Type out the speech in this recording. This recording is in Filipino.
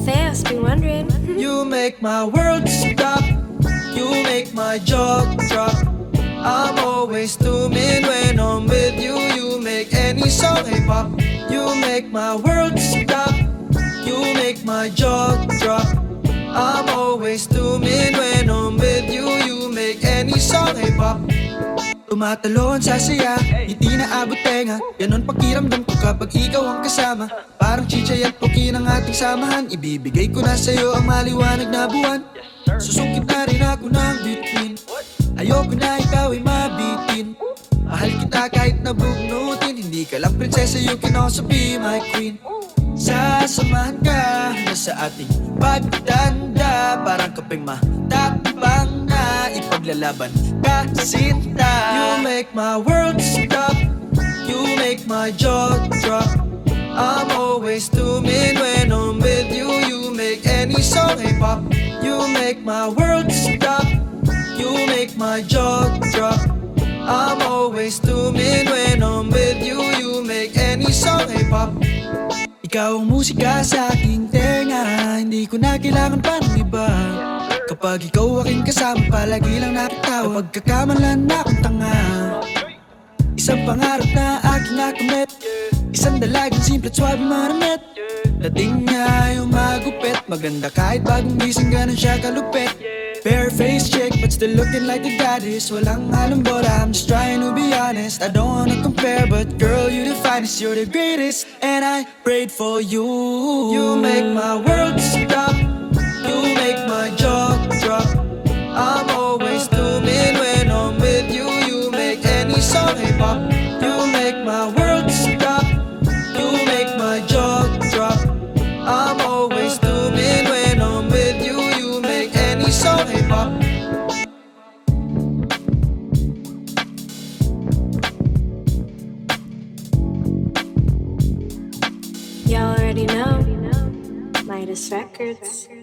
fast, be wondering. You make my world stop. You make my jaw drop. I'm always tuning when I'm with you. You make any song hip hop. You make my world stop. You make my jaw drop. I'm always tuning when I'm with you. You make any song hip hop. Tumatalon sa saya, hindi na abot tenga Ganon pakiramdam ko kapag ikaw ang kasama. Parang chichay at puki ng ating samahan. Ibibigay ko na sa'yo ang maliwanag na buwan. Susungkit na rin ako ng between Ayoko na ikaw ay mabitin. Mahal kita kahit nabugnutin Hindi ka lang prinsesa, you can also be my queen. Sasamahan ka na sa ating pagtanda. Parang kapeng matatapang na ipaglalaban ka sinta. You make my world stop make my jaw drop. I'm always tuning when I'm with you. You make any song hip hop You make my world stop. You make my jaw drop. I'm always tuning when I'm with you. You make any song hip hop ikaw ang musika sa aking tenga. Hindi ko na kailangan pa ng iba. Kapag ikaw aking kasama Palagi lang nakitawa Kapag kakamalan na akong tanga. Isang pangarap na Isang dalagang simple at swabe manamit Dating niya yung magupit Maganda kahit bagong gising ganun siya kalupit. Bare face chick but still looking like a goddess. Walang halong bola, I'm just trying to be honest. I don't wanna compare but girl you the finest You're the greatest. And I prayed for you. You make my world Midas Records. Records.